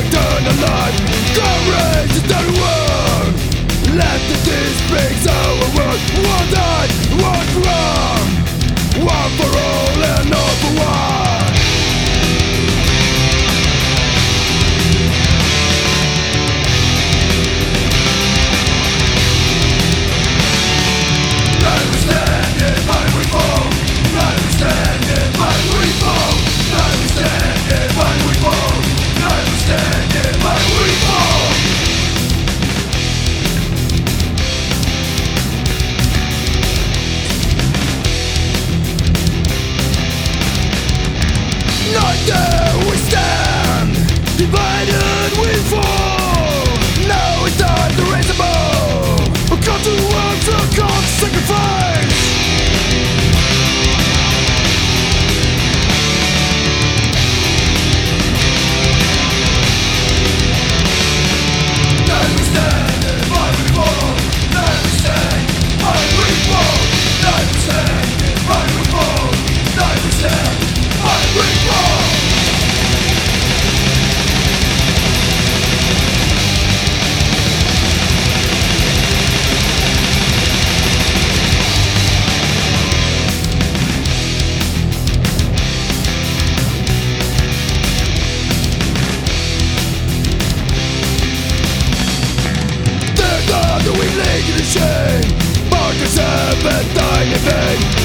existence alive Courage is the word Let the disputes Leben deinen Wind